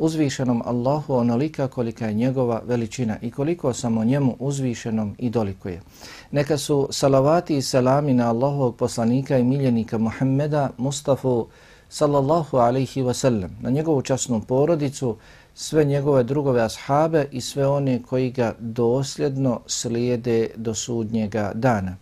uzvišenom Allahu onolika kolika je njegova veličina i koliko samo njemu uzvišenom i dolikuje. Neka su salavati i salami na Allahovog poslanika i miljenika Muhammeda Mustafa sallallahu alaihi wasallam, na njegovu časnu porodicu, sve njegove drugove ashabe i sve one koji ga dosljedno slijede do sudnjega dana.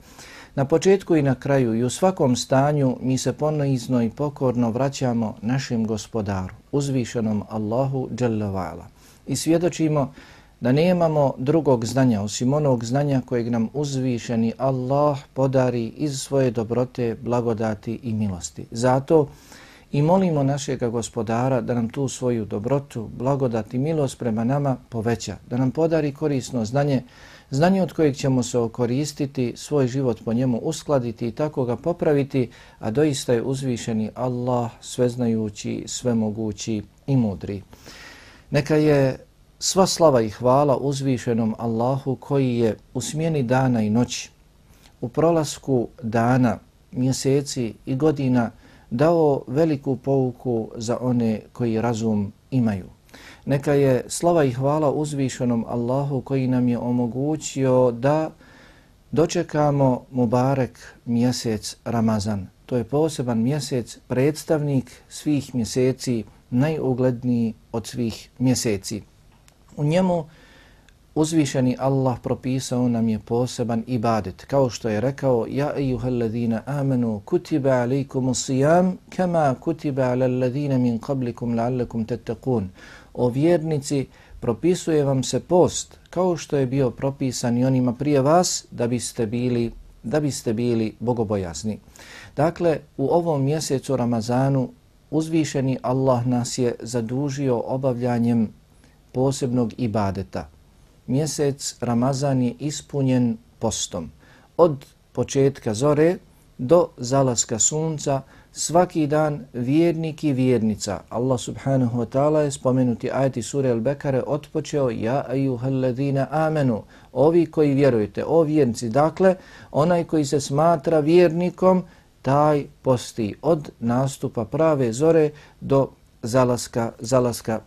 Na početku i na kraju i u svakom stanju mi se ponizno i pokorno vraćamo našem gospodaru, uzvišenom Allahu Jalla I svjedočimo da nemamo drugog znanja osim onog znanja kojeg nam uzvišeni Allah podari iz svoje dobrote, blagodati i milosti. Zato i molimo našeg gospodara da nam tu svoju dobrotu, blagodati i milost prema nama poveća, da nam podari korisno znanje, znanje od kojeg ćemo se okoristiti, svoj život po njemu uskladiti i tako ga popraviti, a doista je uzvišeni Allah sveznajući, svemogući i mudri. Neka je sva slava i hvala uzvišenom Allahu koji je u smjeni dana i noći, u prolasku dana, mjeseci i godina dao veliku pouku za one koji razum imaju. Neka je slava i hvala uzvišenom Allahu koji nam je omogućio da dočekamo Mubarek mjesec Ramazan. To je poseban mjesec, predstavnik svih mjeseci, najugledniji od svih mjeseci. U njemu uzvišeni Allah propisao nam je poseban ibadet. Kao što je rekao, Ja ejuhalladina amanu kutiba alaikum usijam kama kutiba ala ladina min qablikum la'allakum tattaqun. o vjernici, propisuje vam se post kao što je bio propisan i onima prije vas da biste bili da biste bili bogobojazni. Dakle, u ovom mjesecu Ramazanu uzvišeni Allah nas je zadužio obavljanjem posebnog ibadeta. Mjesec Ramazan je ispunjen postom. Od početka zore do zalaska sunca, svaki dan vjernik i vjernica. Allah subhanahu wa ta'ala je spomenuti ajati sure Al-Bekare otpočeo Ja ajuhalladina amenu, ovi koji vjerujete, o vjernici. Dakle, onaj koji se smatra vjernikom, taj posti od nastupa prave zore do zalaska, zalaska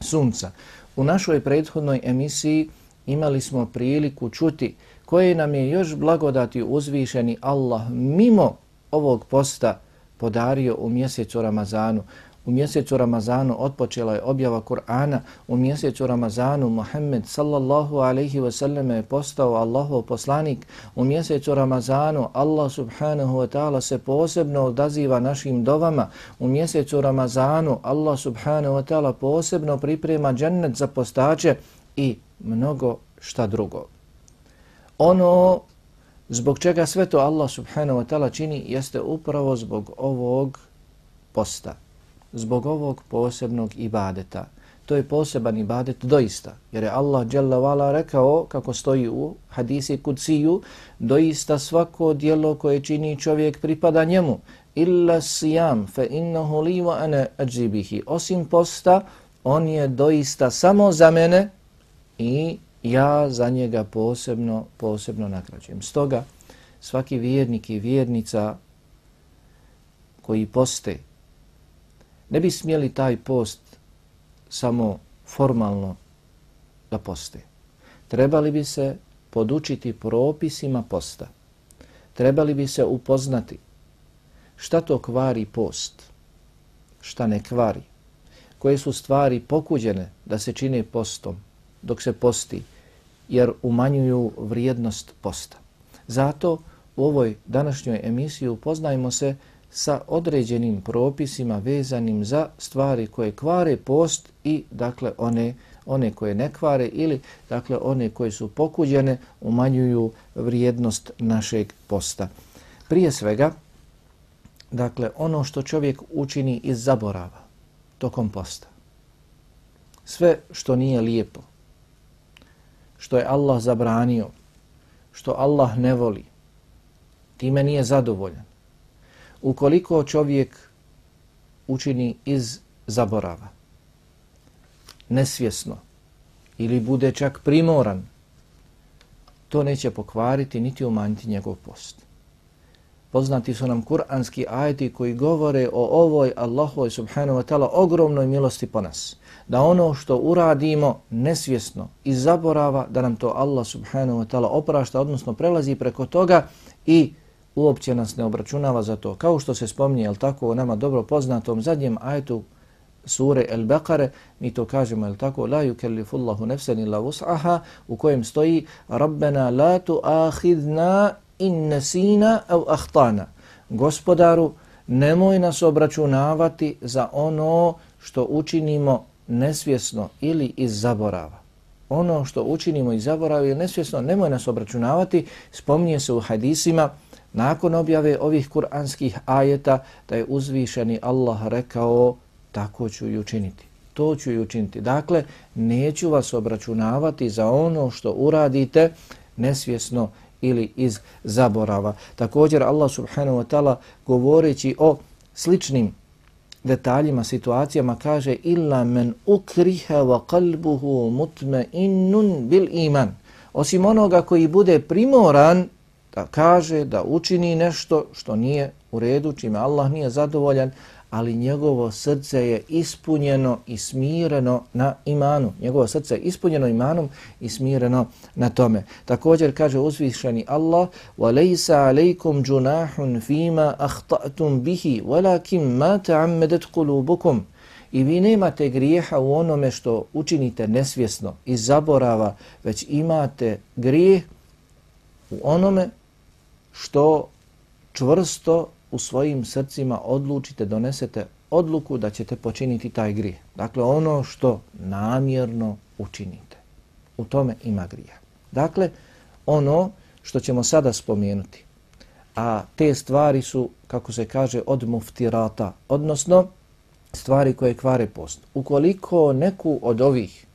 sunca. U našoj prethodnoj emisiji imali smo priliku čuti koje nam je još blagodati uzvišeni Allah mimo ovog posta podario u mjesecu Ramazanu. U mjesecu Ramazanu otpočela je objava Kur'ana. U mjesecu Ramazanu Muhammed sallallahu alaihi wasallam je postao Allahov poslanik. U mjesecu Ramazanu Allah subhanahu wa ta'ala se posebno odaziva našim dovama. U mjesecu Ramazanu Allah subhanahu wa ta'ala posebno priprema džennet za postače i mnogo šta drugo. Ono Zbog čega sve to Allah subhanahu wa ta'ala čini jeste upravo zbog ovog posta, zbog ovog posebnog ibadeta. To je poseban ibadet doista, jer je Allah jalla rekao, kako stoji u hadisi kuciju, doista svako dijelo koje čini čovjek pripada njemu, illa sijam fe innahu li wa ane ajibihi. Osim posta, on je doista samo za mene i ja za njega posebno, posebno nagrađujem. Stoga svaki vjernik i vjernica koji poste, ne bi smjeli taj post samo formalno da poste. Trebali bi se podučiti propisima posta. Trebali bi se upoznati šta to kvari post, šta ne kvari, koje su stvari pokuđene da se čine postom dok se posti, jer umanjuju vrijednost posta. Zato u ovoj današnjoj emisiji upoznajmo se sa određenim propisima vezanim za stvari koje kvare post i dakle one one koje ne kvare ili dakle one koje su pokuđene umanjuju vrijednost našeg posta. Prije svega, dakle ono što čovjek učini iz zaborava tokom posta. sve što nije lijepo, što je Allah zabranio, što Allah ne voli, time nije zadovoljan. Ukoliko čovjek učini iz zaborava, nesvjesno ili bude čak primoran, to neće pokvariti niti umanjiti njegov post. Poznati su nam kuranski ajeti koji govore o ovoj Allahovoj subhanahu wa ta'ala ogromnoj milosti po nas. Da ono što uradimo nesvjesno i zaborava da nam to Allah subhanahu wa ta'ala oprašta, odnosno prelazi preko toga i uopće nas ne obračunava za to. Kao što se spominje, jel tako, nama dobro poznatom zadnjem ajetu sure El Beqare, mi to kažemo, jel tako, la yukellifullahu nefsen illa vus'aha, u kojem stoji Rabbena la tu ahidna in nesina au ahtana. Gospodaru, nemoj nas obračunavati za ono što učinimo nesvjesno ili iz zaborava. Ono što učinimo iz zaborava ili nesvjesno, nemoj nas obračunavati, spominje se u hadisima, nakon objave ovih kuranskih ajeta, da je uzvišeni Allah rekao, tako ću i učiniti. To ću i učiniti. Dakle, neću vas obračunavati za ono što uradite nesvjesno ili iz zaborava. Također Allah subhanahu wa ta'ala govoreći o sličnim detaljima, situacijama kaže illa men ukriha wa qalbuhu mutma'innun bil iman. Osim onoga koji bude primoran da kaže da učini nešto što nije u redu, čime Allah nije zadovoljan, ali njegovo srce je ispunjeno i smireno na imanu. Njegovo srce je ispunjeno imanom i smireno na tome. Također kaže uzvišeni Allah وَلَيْسَ عَلَيْكُمْ جُنَاحٌ فِيمَا أَخْطَأْتُمْ بِهِ وَلَكِمْ مَا تَعَمَّدَتْ قُلُوبُكُمْ I vi nemate grijeha u onome što učinite nesvjesno i zaborava, već imate grijeh u onome što čvrsto u svojim srcima odlučite, donesete odluku da ćete počiniti taj grijeh. Dakle, ono što namjerno učinite. U tome ima grija. Dakle, ono što ćemo sada spomenuti, a te stvari su, kako se kaže, od muftirata, odnosno stvari koje kvare post. Ukoliko neku od ovih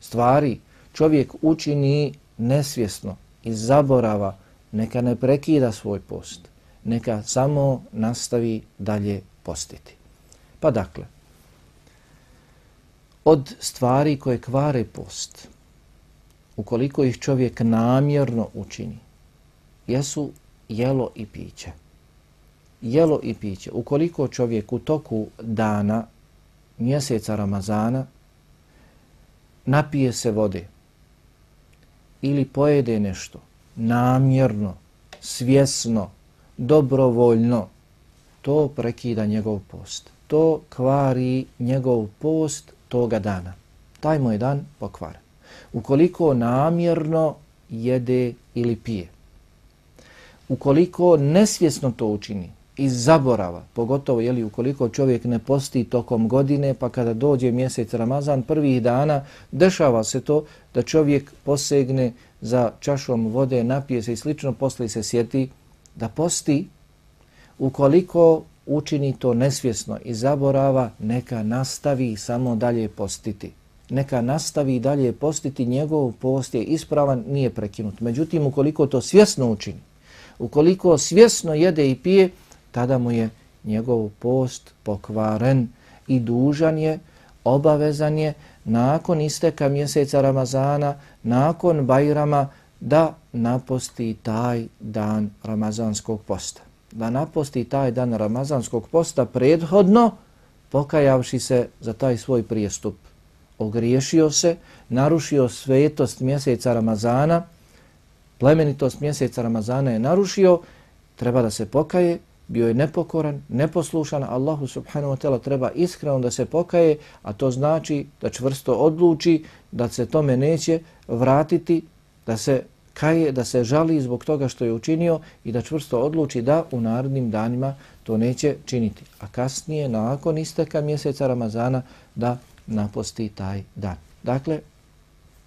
stvari čovjek učini nesvjesno i zaborava, neka ne prekida svoj post neka samo nastavi dalje postiti. Pa dakle, od stvari koje kvare post, ukoliko ih čovjek namjerno učini, jesu jelo i piće. Jelo i piće. Ukoliko čovjek u toku dana, mjeseca Ramazana, napije se vode ili pojede nešto namjerno, svjesno, dobrovoljno, to prekida njegov post. To kvari njegov post toga dana. Taj moj dan pokvar. Ukoliko namjerno jede ili pije, ukoliko nesvjesno to učini, iz zaborava, pogotovo jeli, ukoliko čovjek ne posti tokom godine, pa kada dođe mjesec Ramazan, prvih dana, dešava se to da čovjek posegne za čašom vode, napije se i slično, posle se sjeti da posti, ukoliko učini to nesvjesno i zaborava, neka nastavi samo dalje postiti. Neka nastavi dalje postiti, njegov post je ispravan, nije prekinut. Međutim, ukoliko to svjesno učini, ukoliko svjesno jede i pije, tada mu je njegov post pokvaren i dužan je, obavezan je, nakon isteka mjeseca Ramazana, nakon Bajrama, da naposti taj dan Ramazanskog posta. Da naposti taj dan Ramazanskog posta prethodno pokajavši se za taj svoj prijestup. Ogriješio se, narušio svetost mjeseca Ramazana, plemenitost mjeseca Ramazana je narušio, treba da se pokaje, bio je nepokoran, neposlušan, Allahu subhanahu wa ta'ala treba iskreno da se pokaje, a to znači da čvrsto odluči da se tome neće vratiti, da se kaje, da se žali zbog toga što je učinio i da čvrsto odluči da u narednim danima to neće činiti. A kasnije, nakon isteka mjeseca Ramazana, da naposti taj dan. Dakle,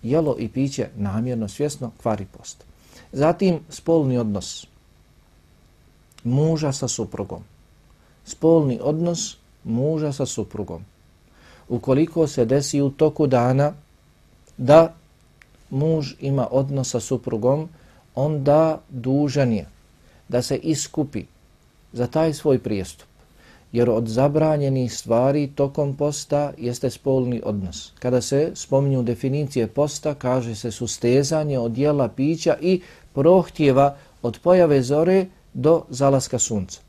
jelo i piće namjerno, svjesno, kvari post. Zatim, spolni odnos muža sa suprugom. Spolni odnos muža sa suprugom. ukoliko se desi u toku dana da muž ima odnos sa suprugom, onda dužan je da se iskupi za taj svoj prijestup. Jer od zabranjenih stvari tokom posta jeste spolni odnos. Kada se spominju definicije posta, kaže se sustezanje od jela, pića i prohtjeva od pojave zore do zalaska sunca.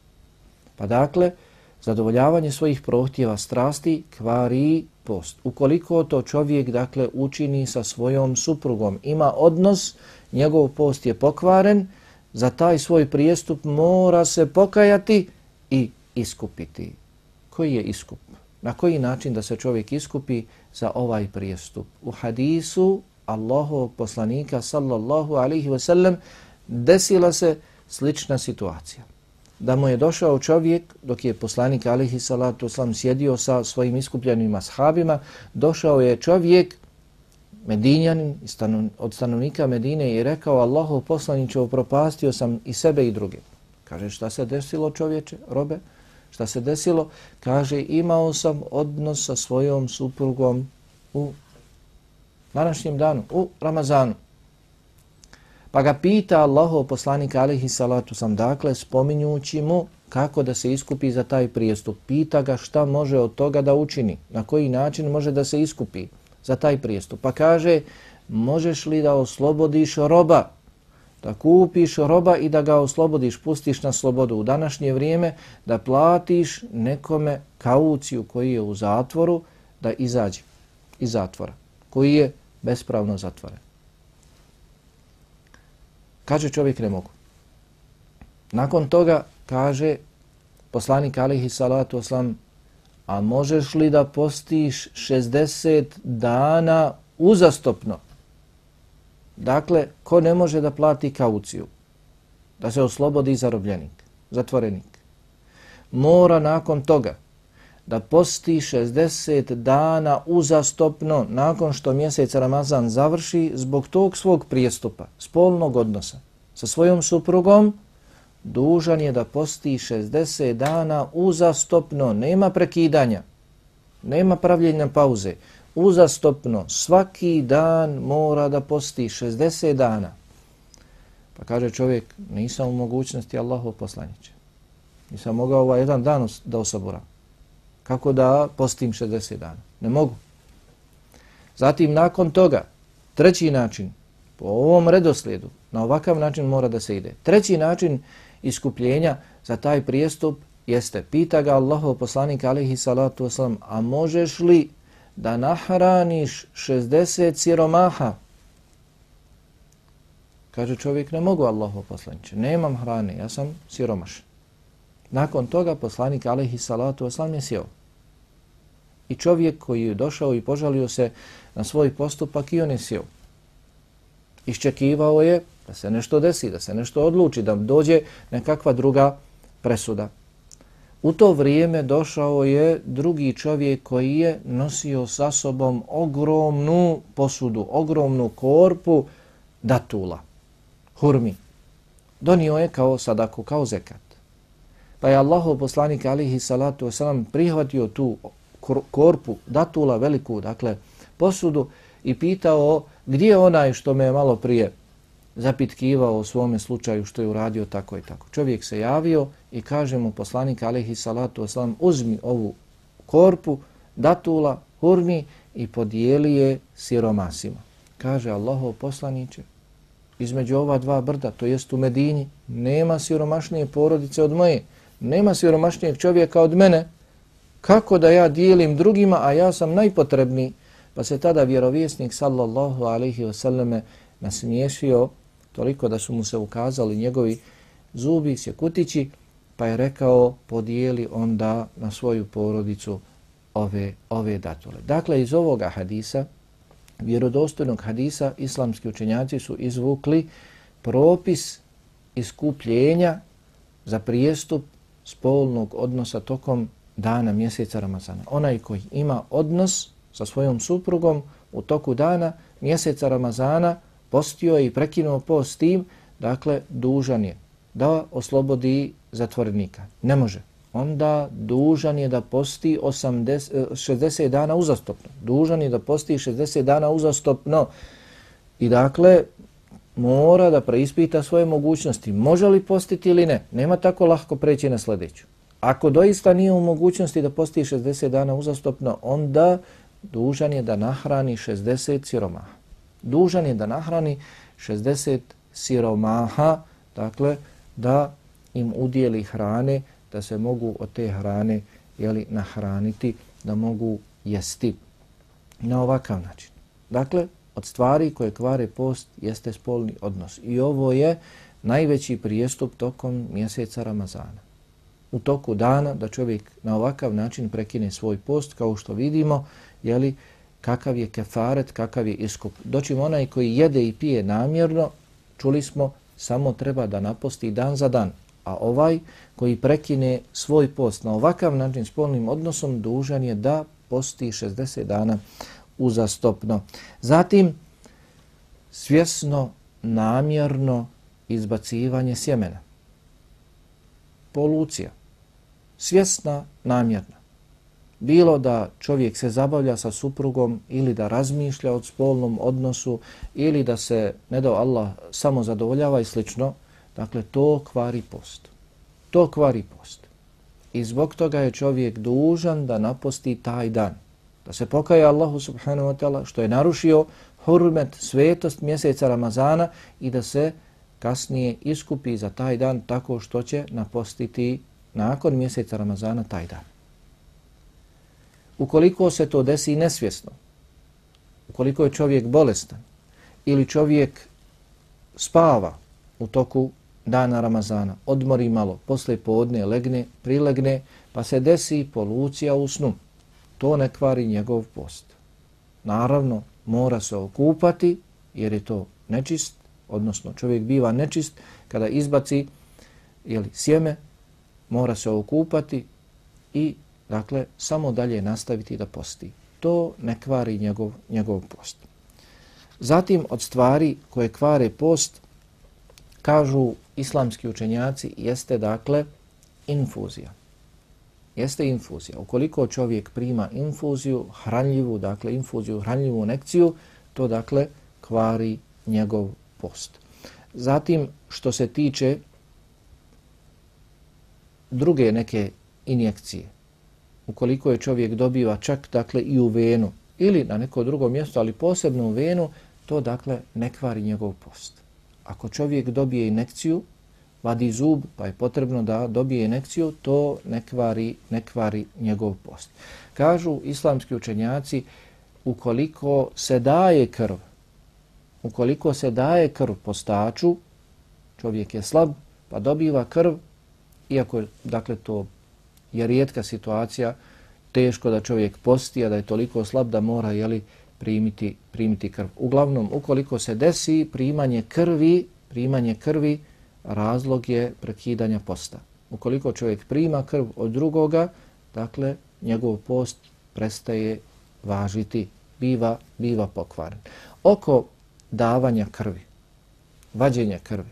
Pa dakle, zadovoljavanje svojih prohtjeva strasti kvari post. Ukoliko to čovjek dakle učini sa svojom suprugom, ima odnos, njegov post je pokvaren, za taj svoj prijestup mora se pokajati i iskupiti. Koji je iskup? Na koji način da se čovjek iskupi za ovaj prijestup? U hadisu Allahovog poslanika sallallahu alaihi wa sallam desila se slična situacija da mu je došao čovjek dok je poslanik alihi salatu oslam sjedio sa svojim iskupljenim ashabima, došao je čovjek Medinjanin od stanovnika Medine i rekao Allahu poslaniće upropastio sam i sebe i druge. Kaže šta se desilo čovječe, robe? Šta se desilo? Kaže imao sam odnos sa svojom suprugom u današnjem danu, u Ramazanu. Pa ga pita Allaho poslanika alihi salatu sam dakle spominjući mu kako da se iskupi za taj prijestup. Pita ga šta može od toga da učini, na koji način može da se iskupi za taj prijestup. Pa kaže možeš li da oslobodiš roba, da kupiš roba i da ga oslobodiš, pustiš na slobodu u današnje vrijeme, da platiš nekome kauciju koji je u zatvoru da izađe iz zatvora, koji je bespravno zatvoren. Kaže čovjek ne mogu. Nakon toga kaže poslanik alihi salatu oslam a možeš li da postiš 60 dana uzastopno? Dakle, ko ne može da plati kauciju? Da se oslobodi zarobljenik, zatvorenik. Mora nakon toga da posti 60 dana uzastopno nakon što mjesec Ramazan završi zbog tog svog prijestupa, spolnog odnosa sa svojom suprugom, dužan je da posti 60 dana uzastopno, nema prekidanja, nema pravljenja pauze, uzastopno, svaki dan mora da posti 60 dana. Pa kaže čovjek, nisam u mogućnosti Allahov poslaniće. Nisam mogao ovaj jedan dan da osaboram. Kako da postim 60 dana? Ne mogu. Zatim nakon toga, treći način, po ovom redoslijedu, na ovakav način mora da se ide. Treći način iskupljenja za taj prijestup jeste, pita ga Allahov poslanik alihi salatu wasalam, a možeš li da nahraniš 60 siromaha? Kaže čovjek, ne mogu Allahov poslaniće, nemam hrane, ja sam siromaš. Nakon toga poslanik alaihi salatu wasalam je sjeo. I čovjek koji je došao i požalio se na svoj postupak i on je sjeo. Iščekivao je da se nešto desi, da se nešto odluči, da dođe nekakva druga presuda. U to vrijeme došao je drugi čovjek koji je nosio sa sobom ogromnu posudu, ogromnu korpu datula, hurmi. Donio je kao sadaku, kao zekat. Pa je Allahov poslanik alihi salatu wasalam prihvatio tu korpu datula veliku, dakle posudu i pitao gdje je onaj što me je malo prije zapitkivao o svome slučaju što je uradio tako i tako. Čovjek se javio i kaže mu poslanik alihi salatu wasalam uzmi ovu korpu datula, hurmi i podijeli je siromasima. Kaže Allahov poslaniće, između ova dva brda, to jest u Medini, nema siromašnije porodice od moje, nema siromašnijeg čovjeka od mene, kako da ja dijelim drugima, a ja sam najpotrebniji. Pa se tada vjerovjesnik sallallahu alaihi wasallame nasmiješio toliko da su mu se ukazali njegovi zubi, sjekutići, pa je rekao podijeli onda na svoju porodicu ove, ove datule. Dakle, iz ovoga hadisa, vjerodostojnog hadisa, islamski učenjaci su izvukli propis iskupljenja za prijestup spolnog odnosa tokom dana mjeseca Ramazana. Onaj koji ima odnos sa svojom suprugom u toku dana mjeseca Ramazana postio je i prekinuo post tim, dakle, dužan je da oslobodi zatvorenika. Ne može. onda dužan je da posti 80, 60 e, dana uzastopno. Dužan je da posti 60 dana uzastopno. I dakle, mora da preispita svoje mogućnosti. Može li postiti ili ne? Nema tako lahko preći na sljedeću. Ako doista nije u mogućnosti da posti 60 dana uzastopno, onda dužan je da nahrani 60 siromaha. Dužan je da nahrani 60 siromaha, dakle, da im udijeli hrane, da se mogu od te hrane jeli, nahraniti, da mogu jesti na ovakav način. Dakle, od stvari koje kvare post jeste spolni odnos. I ovo je najveći prijestup tokom mjeseca Ramazana. U toku dana da čovjek na ovakav način prekine svoj post, kao što vidimo, jeli, kakav je kefaret, kakav je iskup. Doćim onaj koji jede i pije namjerno, čuli smo, samo treba da naposti dan za dan. A ovaj koji prekine svoj post na ovakav način spolnim odnosom, dužan je da posti 60 dana uzastopno. Zatim, svjesno, namjerno izbacivanje sjemena. Polucija. Svjesna, namjerna bilo da čovjek se zabavlja sa suprugom ili da razmišlja o spolnom odnosu ili da se, ne dao Allah, samo zadovoljava i slično, dakle to kvari post. To kvari post. I zbog toga je čovjek dužan da naposti taj dan. Da se pokaje Allahu subhanahu wa ta'ala što je narušio hurmet, svetost mjeseca Ramazana i da se kasnije iskupi za taj dan tako što će napostiti nakon mjeseca Ramazana taj dan. Ukoliko se to desi nesvjesno, ukoliko je čovjek bolestan ili čovjek spava u toku dana Ramazana, odmori malo, posle podne legne, prilegne, pa se desi polucija u snu, to ne kvari njegov post. Naravno, mora se okupati jer je to nečist, odnosno čovjek biva nečist kada izbaci jeli, sjeme, mora se okupati i Dakle, samo dalje nastaviti da posti. To ne kvari njegov, njegov post. Zatim, od stvari koje kvare post, kažu islamski učenjaci, jeste dakle infuzija. Jeste infuzija. Ukoliko čovjek prima infuziju, hranljivu, dakle infuziju, hranljivu nekciju, to dakle kvari njegov post. Zatim, što se tiče druge neke injekcije, ukoliko je čovjek dobiva čak dakle i u venu ili na neko drugo mjesto, ali posebno u venu, to dakle ne kvari njegov post. Ako čovjek dobije injekciju, vadi zub, pa je potrebno da dobije inekciju, to ne kvari, ne kvari njegov post. Kažu islamski učenjaci, ukoliko se daje krv, ukoliko se daje krv postaču, čovjek je slab, pa dobiva krv, iako je dakle to je rijetka situacija, teško da čovjek posti, a da je toliko slab da mora jeli, primiti, primiti krv. Uglavnom, ukoliko se desi primanje krvi, primanje krvi, razlog je prekidanja posta. Ukoliko čovjek prima krv od drugoga, dakle, njegov post prestaje važiti, biva, biva pokvaren. Oko davanja krvi, vađenja krvi,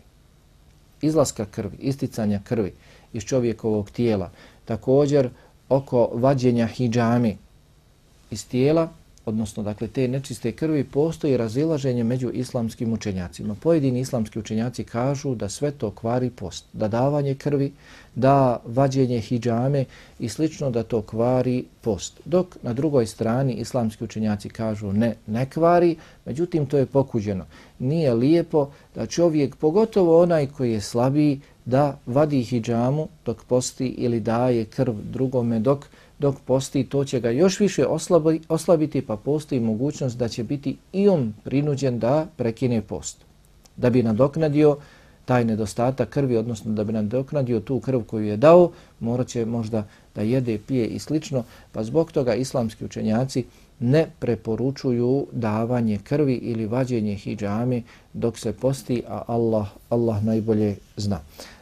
izlaska krvi, isticanja krvi iz čovjekovog tijela, također oko vađenja hijjami iz tijela, odnosno dakle te nečiste krvi, postoji razilaženje među islamskim učenjacima. Pojedini islamski učenjaci kažu da sve to kvari post, da davanje krvi, da vađenje hijjame i slično da to kvari post. Dok na drugoj strani islamski učenjaci kažu ne, ne kvari, međutim to je pokuđeno. Nije lijepo da čovjek, pogotovo onaj koji je slabiji, da vadi hijjamu dok posti ili daje krv drugome dok dok posti, to će ga još više oslabi, oslabiti, pa postoji mogućnost da će biti i on prinuđen da prekine post. Da bi nadoknadio taj nedostatak krvi, odnosno da bi nadoknadio tu krv koju je dao, morat će možda da jede, pije i slično, pa zbog toga islamski učenjaci ne preporučuju davanje krvi ili vađenje hijjami dok se posti, a Allah, Allah najbolje zna.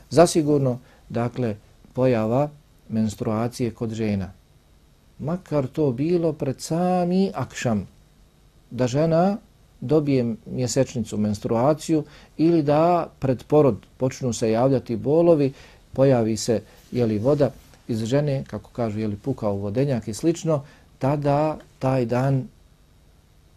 Zasigurno, dakle, pojava menstruacije kod žena, makar to bilo pred sami akšam, da žena dobije mjesečnicu, menstruaciju ili da pred porod počnu se javljati bolovi, pojavi se jeli voda iz žene, kako kažu, jeli puka pukao vodenjak i slično, tada taj dan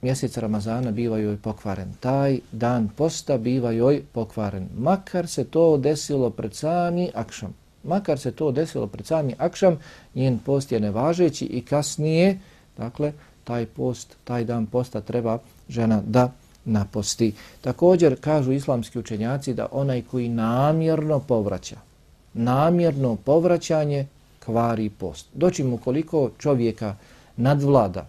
mjesec Ramazana biva joj pokvaren. Taj dan posta biva joj pokvaren. Makar se to desilo pred sami akšam. Makar se to desilo pred sami akšam, njen post je nevažeći i kasnije, dakle, taj post, taj dan posta treba žena da naposti. Također kažu islamski učenjaci da onaj koji namjerno povraća, namjerno povraćanje kvari post. Doći mu koliko čovjeka nadvlada,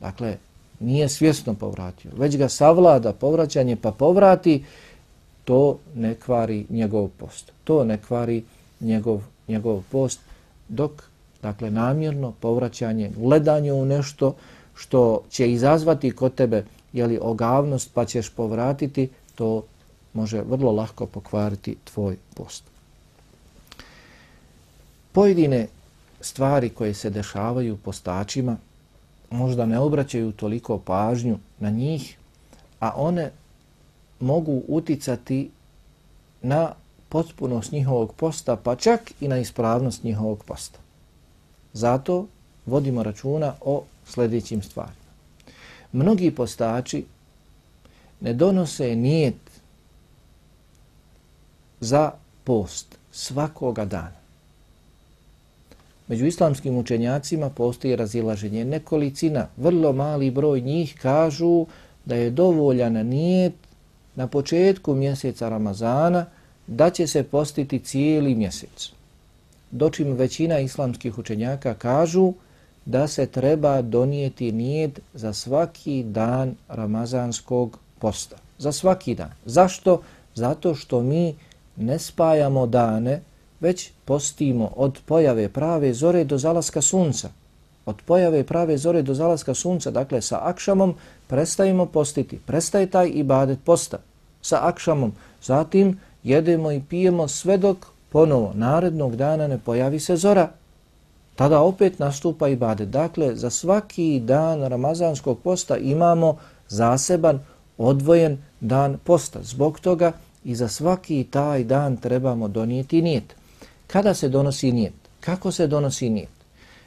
dakle, nije svjesno povratio, već ga savlada povraćanje pa povrati, to ne kvari njegov post. To ne kvari njegov, njegov post, dok, dakle, namjerno povraćanje, gledanje u nešto što će izazvati kod tebe jeli, ogavnost pa ćeš povratiti, to može vrlo lahko pokvariti tvoj post. Pojedine stvari koje se dešavaju postačima možda ne obraćaju toliko pažnju na njih, a one mogu uticati na potpunost njihovog posta, pa čak i na ispravnost njihovog posta. Zato vodimo računa o sljedećim stvarima. Mnogi postači ne donose nijet za post svakoga dana. Među islamskim učenjacima postoji razilaženje. Nekolicina, vrlo mali broj njih kažu da je dovoljan nijet na početku mjeseca Ramazana da će se postiti cijeli mjesec. Dočim većina islamskih učenjaka kažu da se treba donijeti nijet za svaki dan Ramazanskog posta. Za svaki dan. Zašto? Zato što mi ne spajamo dane već postimo od pojave prave zore do zalaska sunca. Od pojave prave zore do zalaska sunca, dakle sa akšamom prestajemo postiti. Prestaje taj ibadet posta sa akšamom. Zatim jedemo i pijemo sve dok ponovo narednog dana ne pojavi se zora. Tada opet nastupa ibadet. Dakle, za svaki dan ramazanskog posta imamo zaseban, odvojen dan posta. Zbog toga i za svaki taj dan trebamo donijeti nijet. Kada se donosi nijet? Kako se donosi nijet?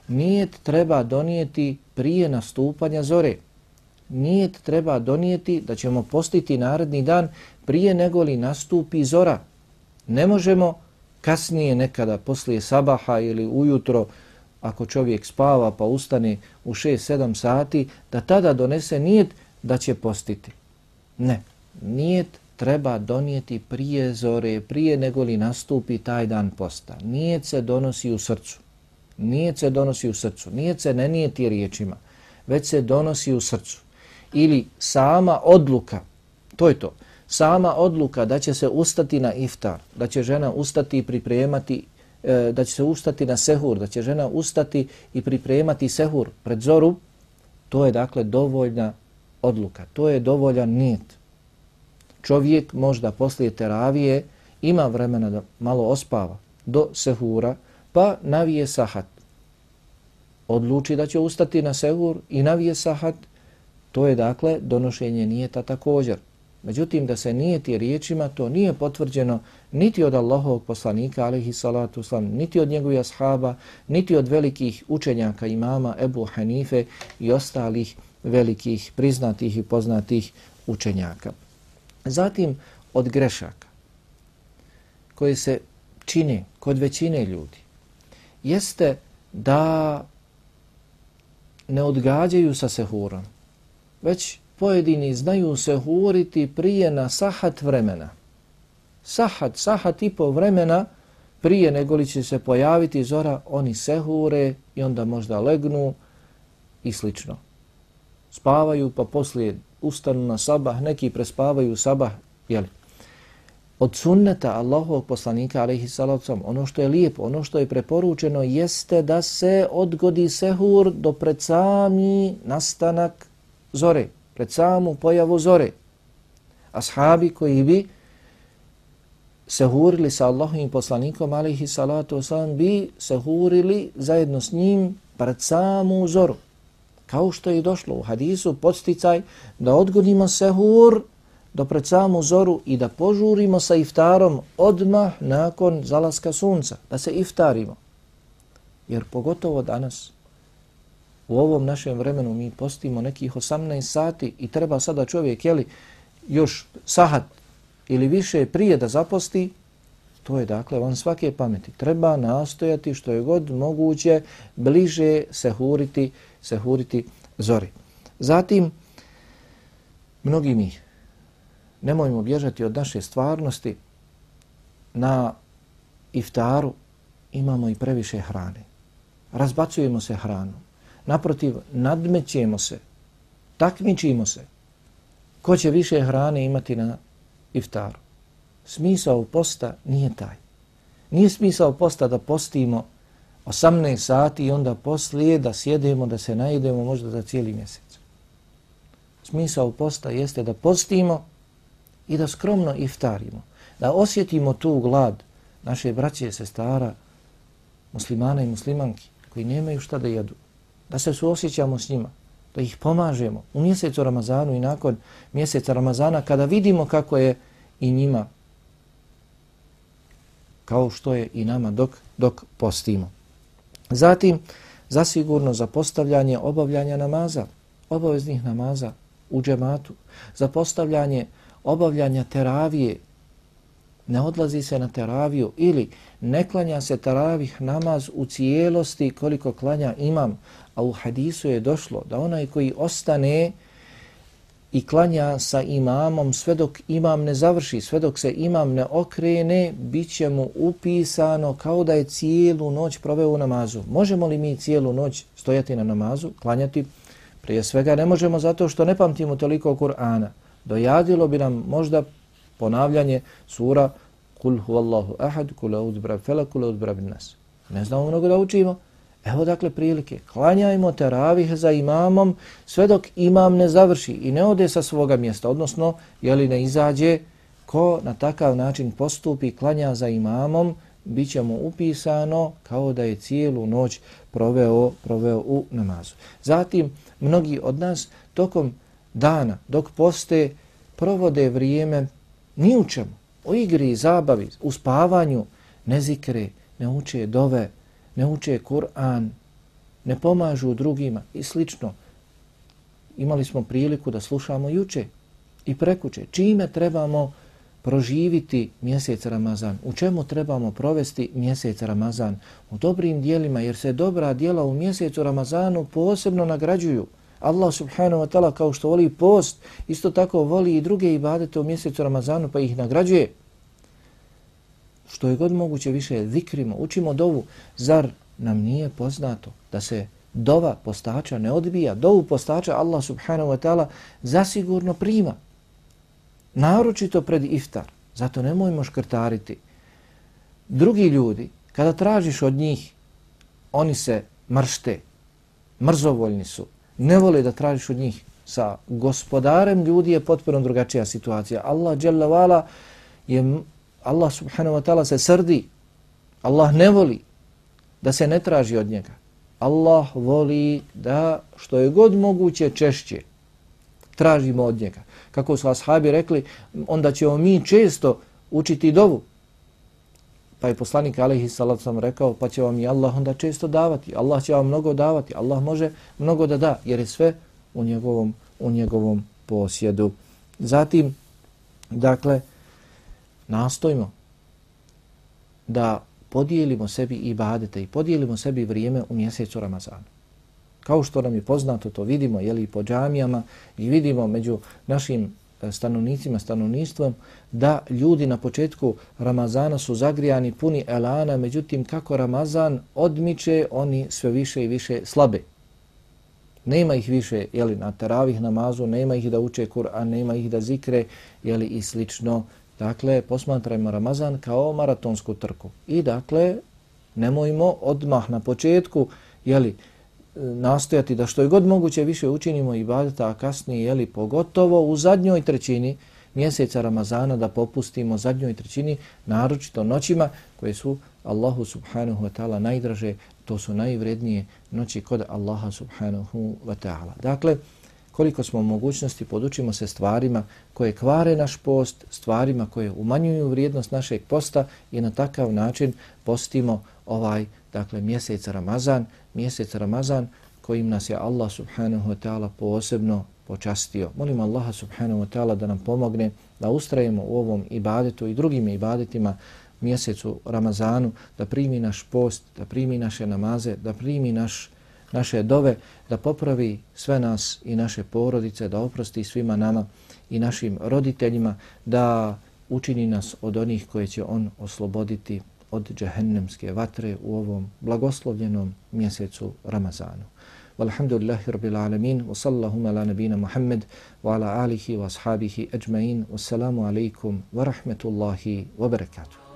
Nijet treba donijeti prije nastupanja zore. Nijet treba donijeti da ćemo postiti naredni dan prije nego li nastupi zora. Ne možemo kasnije nekada poslije sabaha ili ujutro ako čovjek spava pa ustane u 6-7 sati da tada donese nijet da će postiti. Ne, nijet treba donijeti prije zore, prije nego li nastupi taj dan posta. Nijet se donosi u srcu. Nijet se donosi u srcu. Nijet se ne nijeti riječima, već se donosi u srcu. Ili sama odluka, to je to, sama odluka da će se ustati na iftar, da će žena ustati i pripremati, e, da će se ustati na sehur, da će žena ustati i pripremati sehur pred zoru, to je dakle dovoljna odluka, to je dovoljan nijet čovjek možda poslije teravije ima vremena da malo ospava do sehura, pa navije sahat. Odluči da će ustati na sehur i navije sahat, to je dakle donošenje nijeta također. Međutim, da se nijeti riječima, to nije potvrđeno niti od Allahovog poslanika, alihi salatu slam, niti od njegovih ashaba, niti od velikih učenjaka imama Ebu Hanife i ostalih velikih priznatih i poznatih učenjaka. Zatim od grešaka koje se čini kod većine ljudi jeste da ne odgađaju sa sehurom, već pojedini znaju sehuriti prije na sahat vremena. Sahat, sahat i po vremena prije nego li će se pojaviti zora, oni sehure i onda možda legnu i slično. Spavaju pa poslije ustanu na sabah, neki prespavaju sabah, jeli? Od sunneta Allahovog poslanika, alaihi salacom, ono što je lijepo, ono što je preporučeno, jeste da se odgodi sehur do pred sami nastanak zore, pred samu pojavu zore. Ashabi koji bi sehurili sa Allahovim poslanikom, alaihi salatu wasalam, bi sehurili zajedno s njim pred samu zoru kao što je došlo u hadisu, podsticaj da odgodimo sehur do pred samu zoru i da požurimo sa iftarom odmah nakon zalaska sunca, da se iftarimo. Jer pogotovo danas, u ovom našem vremenu mi postimo nekih 18 sati i treba sada čovjek, jeli, još sahat ili više prije da zaposti, to je dakle on svake pameti. Treba nastojati što je god moguće bliže se huriti, se huriti zori. Zatim, mnogi mi nemojmo bježati od naše stvarnosti na iftaru imamo i previše hrane. Razbacujemo se hranu. Naprotiv, nadmećemo se, takmičimo se. Ko će više hrane imati na iftaru? Smisao posta nije taj. Nije smisao posta da postimo 18 sati i onda poslije da sjedemo, da se najedemo možda za cijeli mjesec. Smisao posta jeste da postimo i da skromno iftarimo. Da osjetimo tu glad naše braće i sestara, muslimana i muslimanki koji nemaju šta da jedu. Da se suosjećamo s njima, da ih pomažemo u mjesecu Ramazanu i nakon mjeseca Ramazana kada vidimo kako je i njima kao što je i nama dok, dok postimo. Zatim, zasigurno za postavljanje obavljanja namaza, obaveznih namaza u džematu, za postavljanje obavljanja teravije, ne odlazi se na teraviju ili ne klanja se teravih namaz u cijelosti koliko klanja imam, a u hadisu je došlo da onaj koji ostane i klanja sa imamom sve dok imam ne završi, sve dok se imam ne okrene, bit će mu upisano kao da je cijelu noć proveo u namazu. Možemo li mi cijelu noć stojati na namazu, klanjati? Prije svega ne možemo zato što ne pamtimo toliko Kur'ana. Dojadilo bi nam možda ponavljanje sura Kul huvallahu ahad, kul audbra fela, kul audbra bin nas. Ne znamo mnogo da učimo. Evo dakle prilike. Klanjajmo teravih za imamom sve dok imam ne završi i ne ode sa svoga mjesta. Odnosno, je li ne izađe ko na takav način postupi klanja za imamom, bit će mu upisano kao da je cijelu noć proveo, proveo u namazu. Zatim, mnogi od nas tokom dana, dok poste, provode vrijeme ni u čemu. o igri, zabavi, u spavanju, ne zikre, ne uče dove, ne uče Kur'an, ne pomažu drugima i slično. Imali smo priliku da slušamo juče i prekuće. Čime trebamo proživiti mjesec Ramazan? U čemu trebamo provesti mjesec Ramazan? U dobrim dijelima, jer se dobra dijela u mjesecu Ramazanu posebno nagrađuju. Allah subhanahu wa ta'ala kao što voli post, isto tako voli i druge ibadete u mjesecu Ramazanu pa ih nagrađuje što je god moguće više zikrimo, učimo dovu, zar nam nije poznato da se dova postača ne odbija, dovu postača Allah subhanahu wa ta'ala zasigurno prima, naročito pred iftar, zato nemojmo škrtariti. Drugi ljudi, kada tražiš od njih, oni se mršte, mrzovoljni su, ne vole da tražiš od njih. Sa gospodarem ljudi je potpuno drugačija situacija. Allah je Allah subhanahu wa ta'ala se srdi. Allah ne voli da se ne traži od njega. Allah voli da što je god moguće češće tražimo od njega. Kako su ashabi rekli, onda ćemo mi često učiti dovu. Pa je poslanik alaihi salatu sam rekao, pa će vam i Allah onda često davati. Allah će vam mnogo davati. Allah može mnogo da da, jer je sve u njegovom, u njegovom posjedu. Zatim, dakle, nastojimo da podijelimo sebi ibadete i podijelimo sebi vrijeme u mjesecu Ramazanu. Kao što nam je poznato, to vidimo jeli, po džamijama i vidimo među našim e, stanovnicima, stanovništvom, da ljudi na početku Ramazana su zagrijani puni elana, međutim kako Ramazan odmiče, oni sve više i više slabe. Nema ih više jeli, na teravih namazu, nema ih da uče Kur'an, nema ih da zikre jeli, i slično Dakle, posmatrajmo Ramazan kao maratonsku trku. I dakle, nemojmo odmah na početku jeli, nastojati da što je god moguće više učinimo i badeta, a kasnije, jeli, pogotovo u zadnjoj trećini mjeseca Ramazana da popustimo zadnjoj trećini, naročito noćima koje su Allahu subhanahu wa ta'ala najdraže, to su najvrednije noći kod Allaha subhanahu wa ta'ala. Dakle, koliko smo mogućnosti podučimo se stvarima koje kvare naš post, stvarima koje umanjuju vrijednost našeg posta i na takav način postimo ovaj dakle mjesec Ramazan, mjesec Ramazan kojim nas je Allah subhanahu wa ta'ala posebno počastio. Molim Allaha subhanahu wa ta'ala da nam pomogne da ustrajemo u ovom ibadetu i drugim ibadetima mjesecu Ramazanu, da primi naš post, da primi naše namaze, da primi naš, naše dove, da popravi sve nas i naše porodice, da oprosti svima nama i našim roditeljima, da učini nas od onih koje će on osloboditi od džehennemske vatre u ovom blagoslovljenom mjesecu Ramazanu. Walhamdulillahi rabbil alamin wa sallallahu ala nabina Muhammad wa ala alihi wa ashabihi ajma'in. Wassalamu alaikum wa rahmatullahi wa barakatuh.